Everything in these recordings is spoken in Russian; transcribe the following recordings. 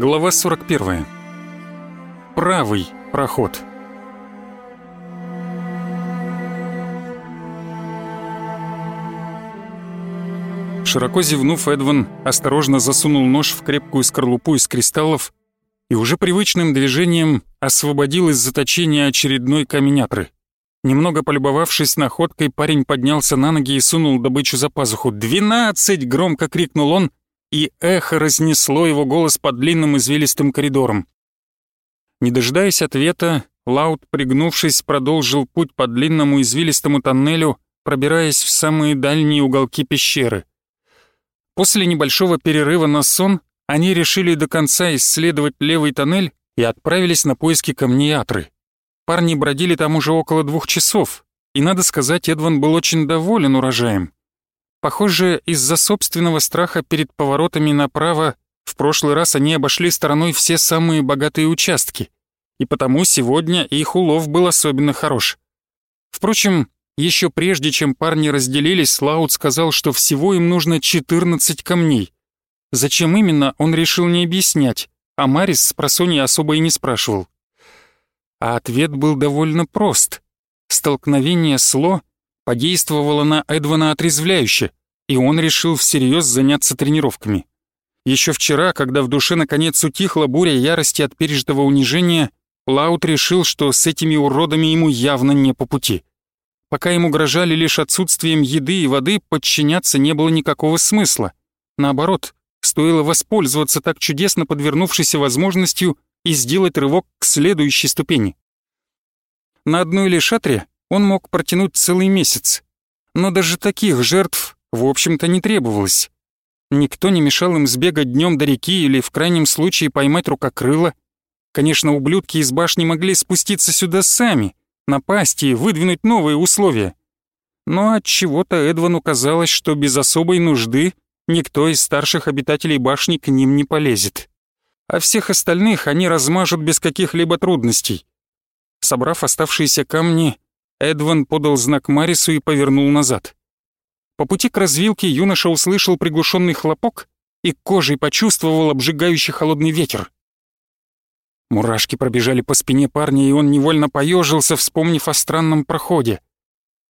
Глава 41. Правый проход. Широко зевнув, Эдван осторожно засунул нож в крепкую скорлупу из кристаллов и уже привычным движением освободил из заточения очередной каменятры. Немного полюбовавшись находкой, парень поднялся на ноги и сунул добычу за пазуху. «Двенадцать!» — громко крикнул он, и эхо разнесло его голос по длинным извилистым коридорам. Не дожидаясь ответа, Лаут, пригнувшись, продолжил путь по длинному извилистому тоннелю, пробираясь в самые дальние уголки пещеры. После небольшого перерыва на сон они решили до конца исследовать левый тоннель и отправились на поиски камней Атры. Парни бродили там уже около двух часов, и, надо сказать, Эдван был очень доволен урожаем. Похоже, из-за собственного страха перед поворотами направо в прошлый раз они обошли стороной все самые богатые участки, и потому сегодня их улов был особенно хорош. Впрочем, еще прежде чем парни разделились, Лаут сказал, что всего им нужно 14 камней. Зачем именно, он решил не объяснять, а Марис с просонья особо и не спрашивал. А ответ был довольно прост. Столкновение с Ло подействовало на Эдвана отрезвляюще, и он решил всерьез заняться тренировками. Еще вчера, когда в душе наконец утихла буря ярости от пережитого унижения, Лаут решил, что с этими уродами ему явно не по пути. Пока им угрожали лишь отсутствием еды и воды, подчиняться не было никакого смысла. Наоборот, стоило воспользоваться так чудесно подвернувшейся возможностью и сделать рывок к следующей ступени. На одной лишь шатре он мог протянуть целый месяц. Но даже таких жертв, в общем-то, не требовалось. Никто не мешал им сбегать днем до реки или, в крайнем случае, поймать рукокрыла. Конечно, ублюдки из башни могли спуститься сюда сами, напасть и выдвинуть новые условия. Но от чего то Эдвану казалось, что без особой нужды никто из старших обитателей башни к ним не полезет. А всех остальных они размажут без каких-либо трудностей. Собрав оставшиеся камни, Эдван подал знак Марису и повернул назад. По пути к развилке юноша услышал приглушенный хлопок и кожей почувствовал обжигающий холодный ветер. Мурашки пробежали по спине парня, и он невольно поежился, вспомнив о странном проходе.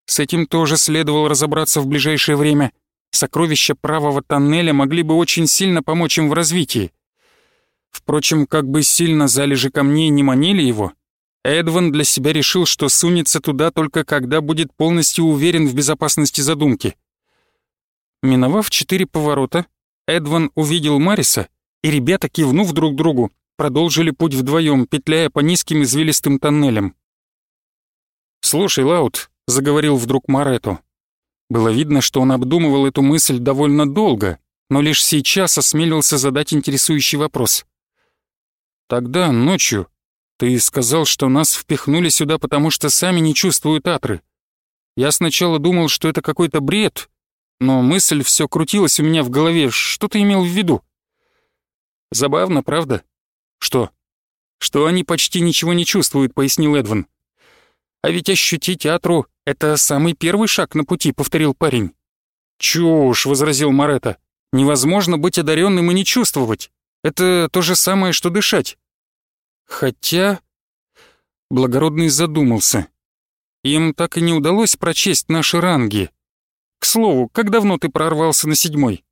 С этим тоже следовало разобраться в ближайшее время. Сокровища правого тоннеля могли бы очень сильно помочь им в развитии. Впрочем, как бы сильно залежи камней не манили его, Эдван для себя решил, что сунется туда только когда будет полностью уверен в безопасности задумки. Миновав четыре поворота, Эдван увидел Мариса, и ребята, кивнув друг другу, продолжили путь вдвоем, петляя по низким извилистым тоннелям. «Слушай, Лаут», — заговорил вдруг Маретто. Было видно, что он обдумывал эту мысль довольно долго, но лишь сейчас осмелился задать интересующий вопрос. «Тогда, ночью, ты сказал, что нас впихнули сюда, потому что сами не чувствуют атры. Я сначала думал, что это какой-то бред, но мысль все крутилась у меня в голове. Что ты имел в виду? Забавно, правда? Что? Что они почти ничего не чувствуют, пояснил Эдван. А ведь ощутить атру — это самый первый шаг на пути, повторил парень. Чушь, возразил Марета. Невозможно быть одаренным и не чувствовать. Это то же самое, что дышать. Хотя... Благородный задумался. Им так и не удалось прочесть наши ранги. К слову, как давно ты прорвался на седьмой?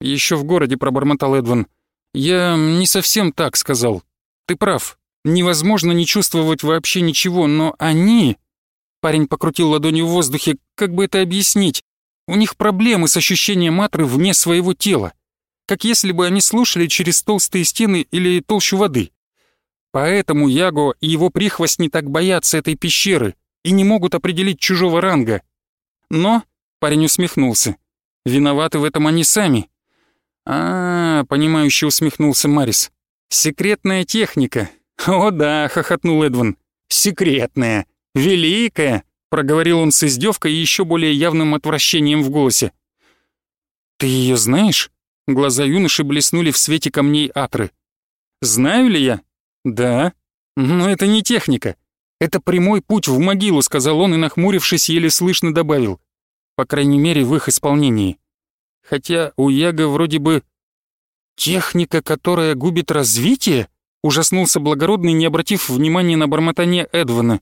Еще в городе пробормотал Эдван. Я не совсем так сказал. Ты прав. Невозможно не чувствовать вообще ничего, но они... Парень покрутил ладонью в воздухе. Как бы это объяснить? У них проблемы с ощущением матры вне своего тела. Как если бы они слушали через толстые стены или толщу воды. Поэтому Яго и его прихвостни так боятся этой пещеры и не могут определить чужого ранга. Но, парень усмехнулся, виноваты в этом они сами. А, -а, -а понимающе усмехнулся Марис. Секретная техника. О да, хохотнул Эдван. Секретная, великая, проговорил он с издевкой и еще более явным отвращением в голосе. Ты ее знаешь? Глаза юноши блеснули в свете камней Атры. «Знаю ли я? «Да, но это не техника. Это прямой путь в могилу», — сказал он и, нахмурившись, еле слышно добавил. «По крайней мере, в их исполнении. Хотя у Яга вроде бы...» «Техника, которая губит развитие?» — ужаснулся благородный, не обратив внимания на бормотание Эдвана.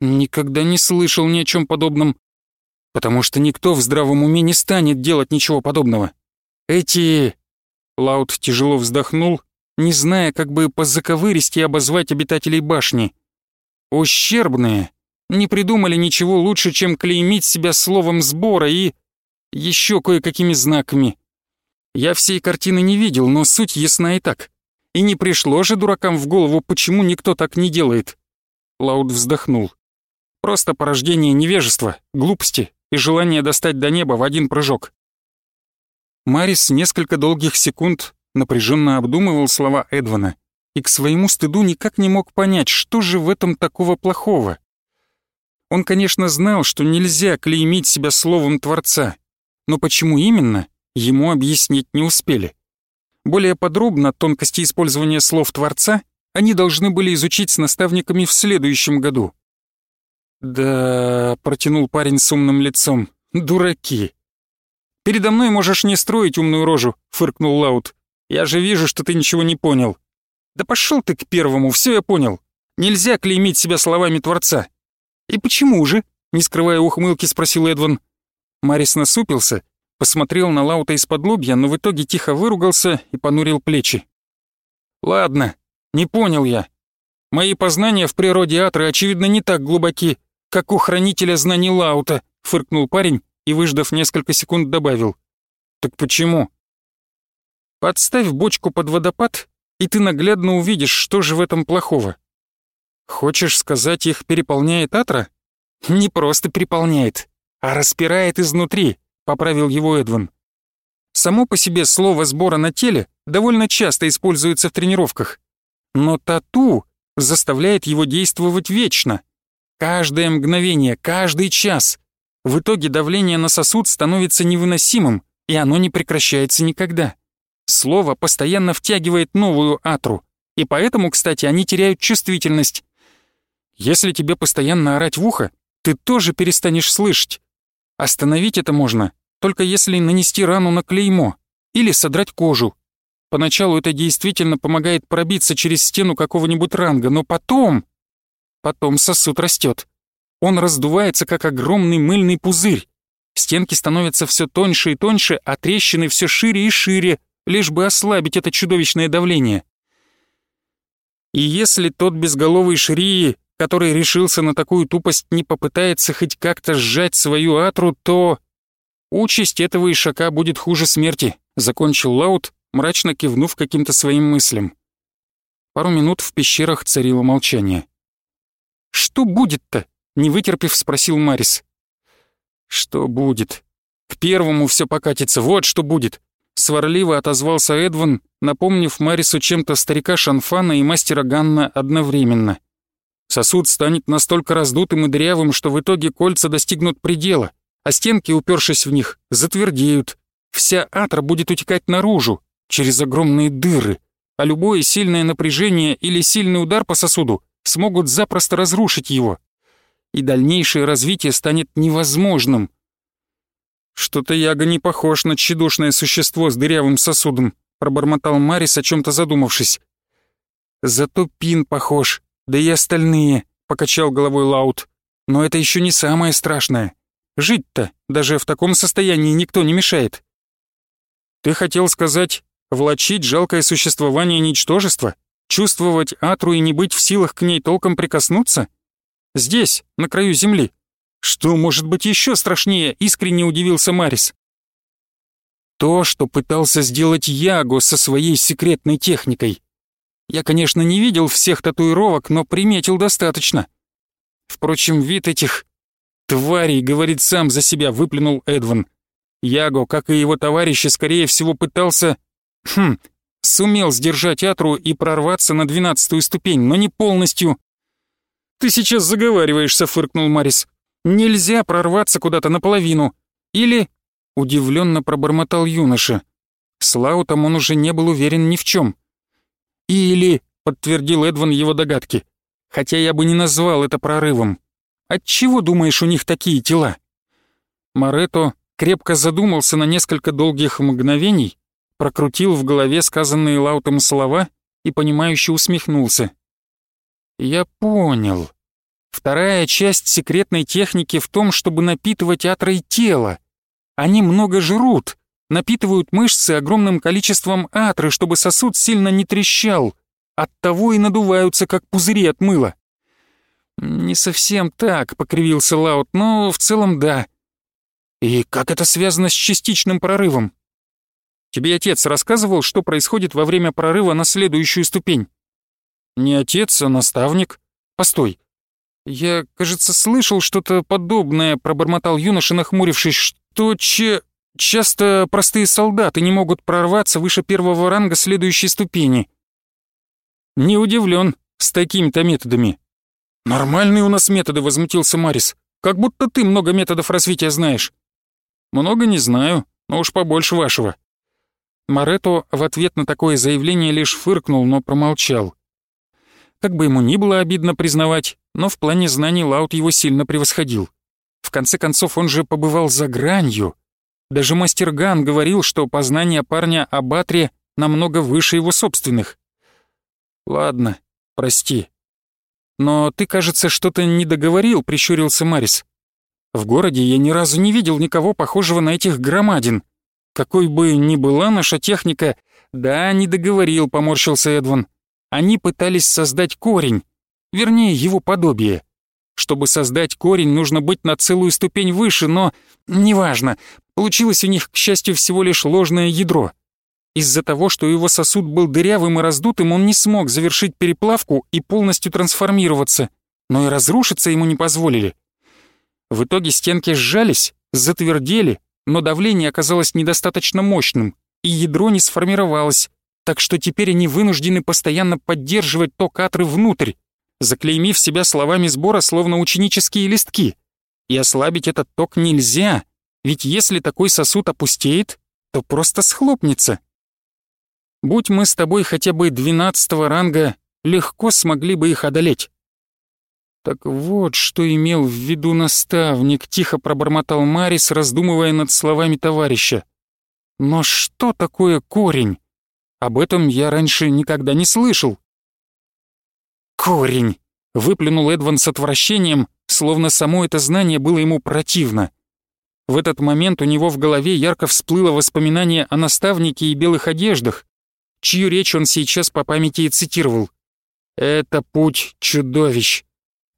«Никогда не слышал ни о чем подобном. Потому что никто в здравом уме не станет делать ничего подобного. Эти...» Лаут тяжело вздохнул, не зная, как бы позаковыристи обозвать обитателей башни. «Ущербные. Не придумали ничего лучше, чем клеймить себя словом сбора и... еще кое-какими знаками. Я всей картины не видел, но суть ясна и так. И не пришло же дуракам в голову, почему никто так не делает. Лауд вздохнул. Просто порождение невежества, глупости и желание достать до неба в один прыжок. Марис несколько долгих секунд напряженно обдумывал слова Эдвана и к своему стыду никак не мог понять, что же в этом такого плохого. Он, конечно, знал, что нельзя клеймить себя словом Творца, но почему именно, ему объяснить не успели. Более подробно тонкости использования слов Творца они должны были изучить с наставниками в следующем году. «Да...» — протянул парень с умным лицом. «Дураки!» «Передо мной можешь не строить умную рожу», — фыркнул Лаут. «Я же вижу, что ты ничего не понял». «Да пошел ты к первому, все я понял. Нельзя клеймить себя словами Творца». «И почему же?» — не скрывая ухмылки, спросил Эдван. Марис насупился посмотрел на Лаута из-под лобья, но в итоге тихо выругался и понурил плечи. «Ладно, не понял я. Мои познания в природе Атры, очевидно, не так глубоки, как у хранителя знаний Лаута», — фыркнул парень и, выждав несколько секунд, добавил. «Так почему?» «Подставь бочку под водопад, и ты наглядно увидишь, что же в этом плохого. Хочешь сказать, их переполняет Атра? Не просто переполняет, а распирает изнутри. — поправил его Эдвин. Само по себе слово «сбора на теле» довольно часто используется в тренировках. Но тату заставляет его действовать вечно. Каждое мгновение, каждый час. В итоге давление на сосуд становится невыносимым, и оно не прекращается никогда. Слово постоянно втягивает новую атру, и поэтому, кстати, они теряют чувствительность. Если тебе постоянно орать в ухо, ты тоже перестанешь слышать. Остановить это можно, только если нанести рану на клеймо или содрать кожу. Поначалу это действительно помогает пробиться через стену какого-нибудь ранга, но потом... Потом сосуд растет. Он раздувается, как огромный мыльный пузырь. Стенки становятся все тоньше и тоньше, а трещины все шире и шире, лишь бы ослабить это чудовищное давление. И если тот безголовый Шрии который решился на такую тупость, не попытается хоть как-то сжать свою атру, то... Участь этого ишака будет хуже смерти, закончил Лаут, мрачно кивнув каким-то своим мыслям. Пару минут в пещерах царило молчание. «Что будет-то?» — не вытерпев, спросил Марис. «Что будет? К первому все покатится, вот что будет!» Сварливо отозвался Эдван, напомнив Марису чем-то старика Шанфана и мастера Ганна одновременно. Сосуд станет настолько раздутым и дырявым, что в итоге кольца достигнут предела, а стенки, упершись в них, затвердеют. Вся атра будет утекать наружу, через огромные дыры, а любое сильное напряжение или сильный удар по сосуду смогут запросто разрушить его. И дальнейшее развитие станет невозможным. «Что-то Яга не похож на тщедушное существо с дырявым сосудом», пробормотал Марис, о чем то задумавшись. «Зато Пин похож», да и остальные», — покачал головой Лаут. «Но это еще не самое страшное. Жить-то даже в таком состоянии никто не мешает». «Ты хотел сказать, влачить жалкое существование ничтожества, чувствовать Атру и не быть в силах к ней толком прикоснуться? Здесь, на краю земли. Что может быть еще страшнее?» — искренне удивился Марис. То, что пытался сделать Яго со своей секретной техникой. Я, конечно, не видел всех татуировок, но приметил достаточно. Впрочем, вид этих тварей говорит сам за себя, выплюнул Эдван. Яго, как и его товарищи, скорее всего пытался... Хм, сумел сдержать Атру и прорваться на двенадцатую ступень, но не полностью. «Ты сейчас заговариваешься», — фыркнул Марис. «Нельзя прорваться куда-то наполовину. Или...» — удивленно пробормотал юноша. С Лаутом он уже не был уверен ни в чем. «Или», — подтвердил Эдван его догадки, «хотя я бы не назвал это прорывом. Отчего, думаешь, у них такие тела?» Марето крепко задумался на несколько долгих мгновений, прокрутил в голове сказанные Лаутом слова и понимающе усмехнулся. «Я понял. Вторая часть секретной техники в том, чтобы напитывать атрой тело. Они много жрут, напитывают мышцы огромным количеством атры, чтобы сосуд сильно не трещал. Оттого и надуваются, как пузыри от мыла. «Не совсем так», — покривился Лаут, — «но в целом да». «И как это связано с частичным прорывом?» «Тебе отец рассказывал, что происходит во время прорыва на следующую ступень?» «Не отец, а наставник. Постой. Я, кажется, слышал что-то подобное», — пробормотал юноша, нахмурившись, «что че...» Часто простые солдаты не могут прорваться выше первого ранга следующей ступени. Не удивлен с такими-то методами. Нормальные у нас методы, возмутился Марис. Как будто ты много методов развития знаешь. Много не знаю, но уж побольше вашего. Марето в ответ на такое заявление лишь фыркнул, но промолчал. Как бы ему ни было обидно признавать, но в плане знаний Лаут его сильно превосходил. В конце концов, он же побывал за гранью, даже мастер Ган говорил, что познания парня о Батре намного выше его собственных. «Ладно, прости. Но ты, кажется, что-то не договорил», — прищурился Марис. «В городе я ни разу не видел никого похожего на этих громадин. Какой бы ни была наша техника...» «Да, не договорил», — поморщился Эдван. «Они пытались создать корень, вернее, его подобие». Чтобы создать корень, нужно быть на целую ступень выше, но... Неважно. Получилось у них, к счастью, всего лишь ложное ядро. Из-за того, что его сосуд был дырявым и раздутым, он не смог завершить переплавку и полностью трансформироваться, но и разрушиться ему не позволили. В итоге стенки сжались, затвердели, но давление оказалось недостаточно мощным, и ядро не сформировалось, так что теперь они вынуждены постоянно поддерживать ток атры внутрь, заклеймив себя словами сбора словно ученические листки. И ослабить этот ток нельзя, ведь если такой сосуд опустеет, то просто схлопнется. Будь мы с тобой хотя бы двенадцатого ранга, легко смогли бы их одолеть. Так вот, что имел в виду наставник, тихо пробормотал Марис, раздумывая над словами товарища. Но что такое корень? Об этом я раньше никогда не слышал. Корень! Выплюнул Эдван с отвращением, словно само это знание было ему противно. В этот момент у него в голове ярко всплыло воспоминание о наставнике и белых одеждах, чью речь он сейчас по памяти и цитировал. «Это путь чудовищ.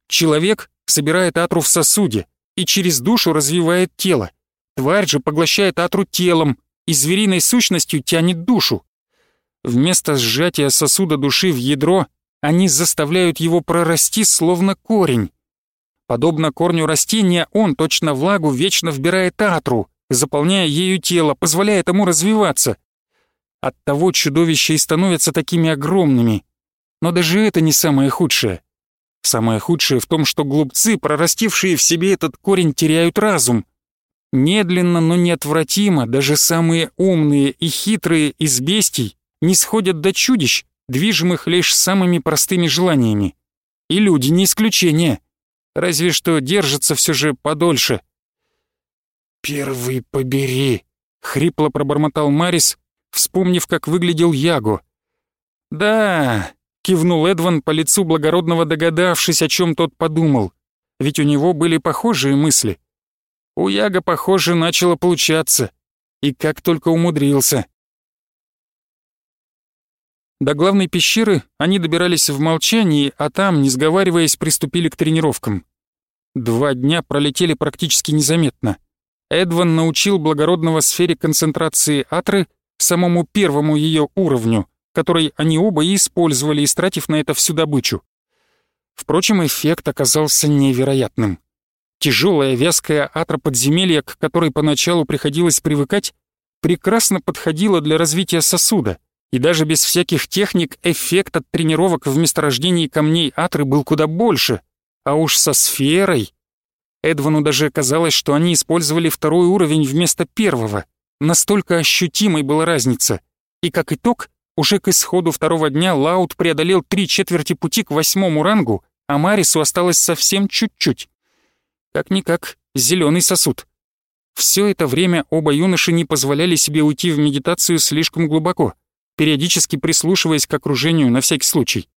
Человек собирает атру в сосуде и через душу развивает тело. Тварь же поглощает атру телом и звериной сущностью тянет душу. Вместо сжатия сосуда души в ядро они заставляют его прорасти словно корень. Подобно корню растения, он, точно влагу, вечно вбирает атру, заполняя ею тело, позволяя ему развиваться. Оттого чудовища и становятся такими огромными. Но даже это не самое худшее. Самое худшее в том, что глупцы, прорастившие в себе этот корень, теряют разум. Медленно, но неотвратимо даже самые умные и хитрые из бестий не сходят до чудищ, движимых лишь самыми простыми желаниями. И люди не исключение разве что держится все же подольше. «Первый побери», — хрипло пробормотал Марис, вспомнив, как выглядел Яго. «Да», — кивнул Эдван по лицу благородного, догадавшись, о чем тот подумал, ведь у него были похожие мысли. У Яга, похоже, начало получаться, и как только умудрился. До главной пещеры они добирались в молчании, а там, не сговариваясь, приступили к тренировкам. Два дня пролетели практически незаметно. Эдван научил благородного сфере концентрации Атры самому первому ее уровню, который они оба и использовали, истратив на это всю добычу. Впрочем, эффект оказался невероятным. Тяжелая вязкая атра подземелья, к которой поначалу приходилось привыкать, прекрасно подходила для развития сосуда — и даже без всяких техник эффект от тренировок в месторождении камней Атры был куда больше. А уж со сферой... Эдвану даже казалось, что они использовали второй уровень вместо первого. Настолько ощутимой была разница. И как итог, уже к исходу второго дня Лаут преодолел три четверти пути к восьмому рангу, а Марису осталось совсем чуть-чуть. Как-никак, зеленый сосуд. Все это время оба юноши не позволяли себе уйти в медитацию слишком глубоко, периодически прислушиваясь к окружению на всякий случай.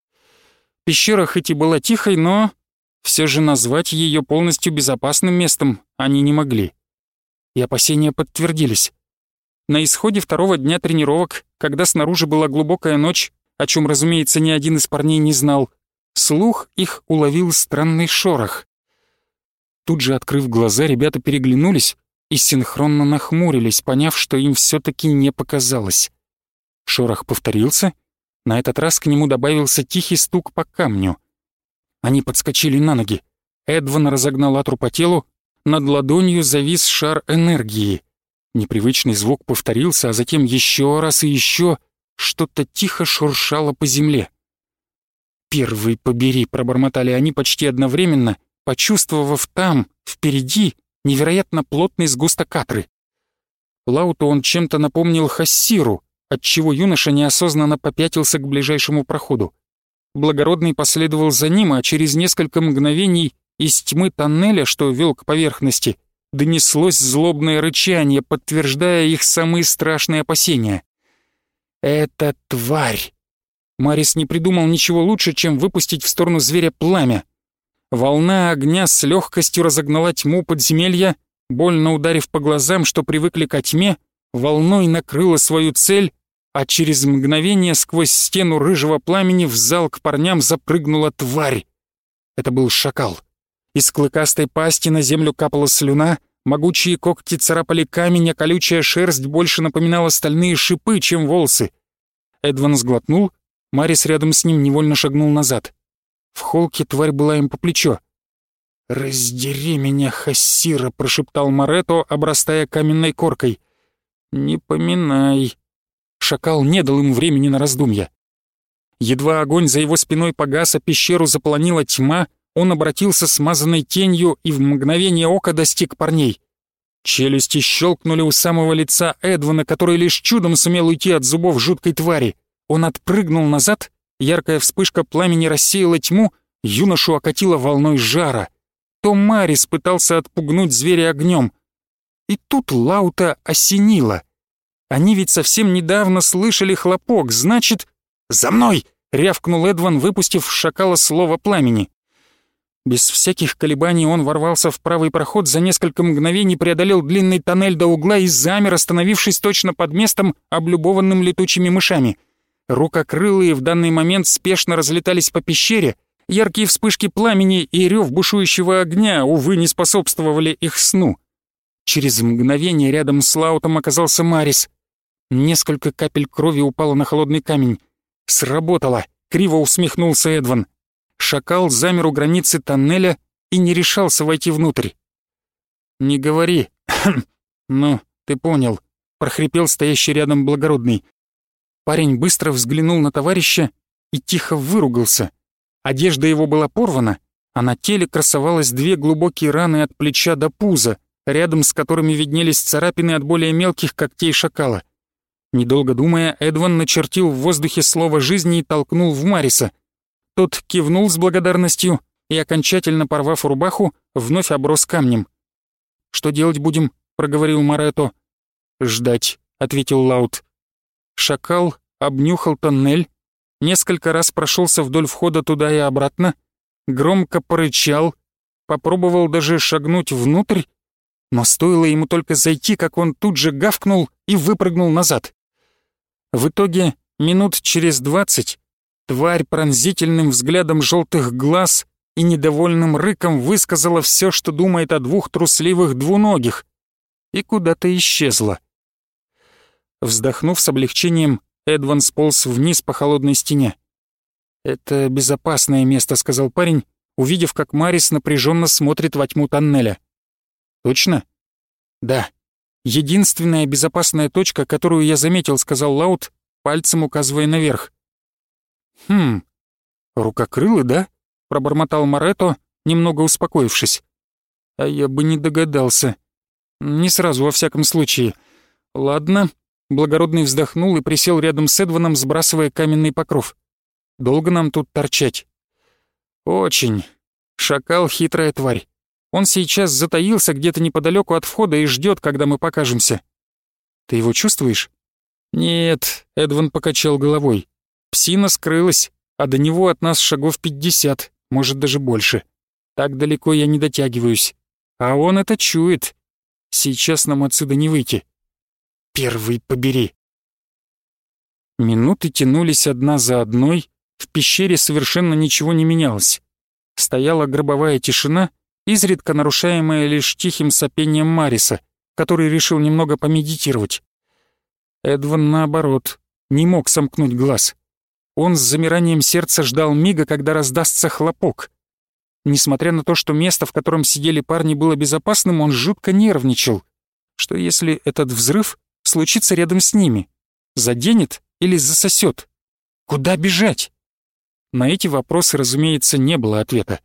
Пещера хоть и была тихой, но все же назвать ее полностью безопасным местом они не могли. И опасения подтвердились. На исходе второго дня тренировок, когда снаружи была глубокая ночь, о чем, разумеется, ни один из парней не знал, слух их уловил странный шорох. Тут же, открыв глаза, ребята переглянулись и синхронно нахмурились, поняв, что им все таки не показалось. Шорох повторился, на этот раз к нему добавился тихий стук по камню. Они подскочили на ноги. Эдван разогнал атру по телу, над ладонью завис шар энергии. Непривычный звук повторился, а затем еще раз и еще что-то тихо шуршало по земле. «Первый побери», — пробормотали они почти одновременно, почувствовав там, впереди, невероятно плотный сгусток катры. Лауту он чем-то напомнил Хассиру, отчего юноша неосознанно попятился к ближайшему проходу. Благородный последовал за ним, а через несколько мгновений из тьмы тоннеля, что вел к поверхности, донеслось злобное рычание, подтверждая их самые страшные опасения. «Это тварь!» Марис не придумал ничего лучше, чем выпустить в сторону зверя пламя. Волна огня с легкостью разогнала тьму подземелья, больно ударив по глазам, что привыкли ко тьме, волной накрыла свою цель, а через мгновение сквозь стену рыжего пламени в зал к парням запрыгнула тварь. Это был шакал. Из клыкастой пасти на землю капала слюна, Могучие когти царапали камень, а колючая шерсть больше напоминала стальные шипы, чем волосы. Эдван сглотнул, Марис рядом с ним невольно шагнул назад. В холке тварь была им по плечо. «Раздери меня, Хассира!» — прошептал Марето, обрастая каменной коркой. «Не поминай». Шакал не дал им времени на раздумья. Едва огонь за его спиной погас, а пещеру заполонила тьма, он обратился смазанной тенью и в мгновение ока достиг парней. Челюсти щелкнули у самого лица Эдвана, который лишь чудом сумел уйти от зубов жуткой твари. Он отпрыгнул назад, яркая вспышка пламени рассеяла тьму, юношу окатила волной жара. То Марис пытался отпугнуть зверя огнем. И тут Лаута осенила. Они ведь совсем недавно слышали хлопок, значит... «За мной!» — рявкнул Эдван, выпустив в шакала слово пламени. Без всяких колебаний он ворвался в правый проход, за несколько мгновений преодолел длинный тоннель до угла и замер, остановившись точно под местом, облюбованным летучими мышами. Рукокрылые в данный момент спешно разлетались по пещере, яркие вспышки пламени и рев бушующего огня, увы, не способствовали их сну. Через мгновение рядом с Лаутом оказался Марис. Несколько капель крови упало на холодный камень. «Сработало!» — криво усмехнулся Эдван шакал замер у границы тоннеля и не решался войти внутрь. «Не говори. ну, ты понял», — прохрипел стоящий рядом благородный. Парень быстро взглянул на товарища и тихо выругался. Одежда его была порвана, а на теле красовалось две глубокие раны от плеча до пуза, рядом с которыми виднелись царапины от более мелких когтей шакала. Недолго думая, Эдван начертил в воздухе слово жизни и толкнул в Мариса — тот кивнул с благодарностью и, окончательно порвав рубаху, вновь оброс камнем. «Что делать будем?» — проговорил Марето. «Ждать», — ответил Лаут. Шакал обнюхал тоннель, несколько раз прошелся вдоль входа туда и обратно, громко порычал, попробовал даже шагнуть внутрь, но стоило ему только зайти, как он тут же гавкнул и выпрыгнул назад. В итоге минут через двадцать Тварь пронзительным взглядом желтых глаз и недовольным рыком высказала все, что думает о двух трусливых двуногих, и куда-то исчезла. Вздохнув с облегчением, Эдван сполз вниз по холодной стене. «Это безопасное место», — сказал парень, увидев, как Марис напряженно смотрит во тьму тоннеля. «Точно?» «Да. Единственная безопасная точка, которую я заметил», — сказал Лаут, пальцем указывая наверх. «Хм, рукокрылы, да?» — пробормотал Марето, немного успокоившись. «А я бы не догадался. Не сразу, во всяком случае. Ладно». Благородный вздохнул и присел рядом с Эдваном, сбрасывая каменный покров. «Долго нам тут торчать?» «Очень. Шакал — хитрая тварь. Он сейчас затаился где-то неподалеку от входа и ждет, когда мы покажемся. Ты его чувствуешь? Нет, Эдван покачал головой. Псина скрылась, а до него от нас шагов пятьдесят, может даже больше. Так далеко я не дотягиваюсь. А он это чует. Сейчас нам отсюда не выйти. Первый побери. Минуты тянулись одна за одной, в пещере совершенно ничего не менялось. Стояла гробовая тишина, изредка нарушаемая лишь тихим сопением Мариса, который решил немного помедитировать. Эдван, наоборот, не мог сомкнуть глаз. Он с замиранием сердца ждал мига, когда раздастся хлопок. Несмотря на то, что место, в котором сидели парни, было безопасным, он жутко нервничал. Что если этот взрыв случится рядом с ними? Заденет или засосет? Куда бежать? На эти вопросы, разумеется, не было ответа.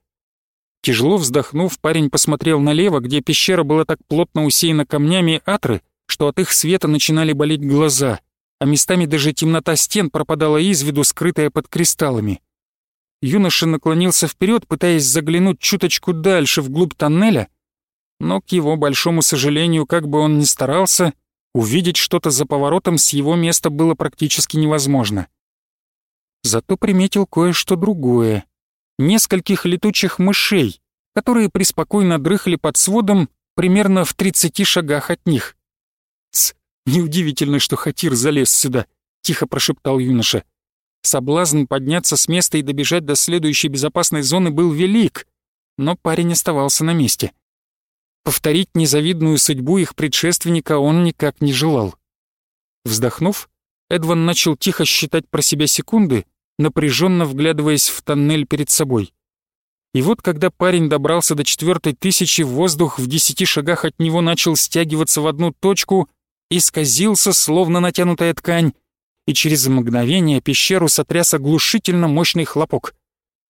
Тяжело вздохнув, парень посмотрел налево, где пещера была так плотно усеяна камнями атры, что от их света начинали болеть глаза, а местами даже темнота стен пропадала из виду, скрытая под кристаллами. Юноша наклонился вперед, пытаясь заглянуть чуточку дальше, вглубь тоннеля, но, к его большому сожалению, как бы он ни старался, увидеть что-то за поворотом с его места было практически невозможно. Зато приметил кое-что другое нескольких летучих мышей, которые преспокойно дрыхли под сводом примерно в 30 шагах от них. «Тсс, неудивительно, что Хатир залез сюда», — тихо прошептал юноша. Соблазн подняться с места и добежать до следующей безопасной зоны был велик, но парень оставался на месте. Повторить незавидную судьбу их предшественника он никак не желал. Вздохнув, Эдван начал тихо считать про себя секунды, напряженно вглядываясь в тоннель перед собой. И вот когда парень добрался до четвертой тысячи, воздух в десяти шагах от него начал стягиваться в одну точку и сказился, словно натянутая ткань, и через мгновение пещеру сотряс оглушительно мощный хлопок.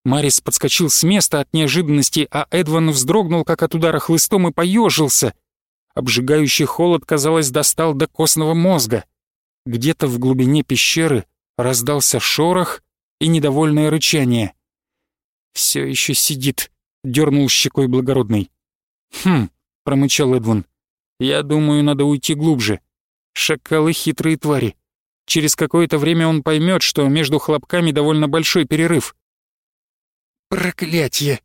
Марис подскочил с места от неожиданности, а Эдван вздрогнул, как от удара хлыстом, и поежился. Обжигающий холод, казалось, достал до костного мозга. Где-то в глубине пещеры раздался шорох, и недовольное рычание. «Все еще сидит», — дернул щекой благородный. «Хм», — промычал Эдвин. «Я думаю, надо уйти глубже. Шакалы — хитрые твари. Через какое-то время он поймет, что между хлопками довольно большой перерыв». «Проклятье!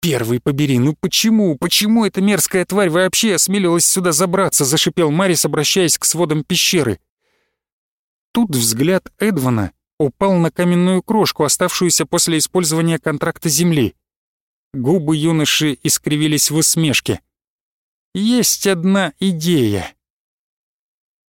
Первый побери, ну почему, почему эта мерзкая тварь вообще осмелилась сюда забраться?» — зашипел Марис, обращаясь к сводам пещеры. Тут взгляд Эдвана упал на каменную крошку, оставшуюся после использования контракта земли. Губы юноши искривились в усмешке. «Есть одна идея».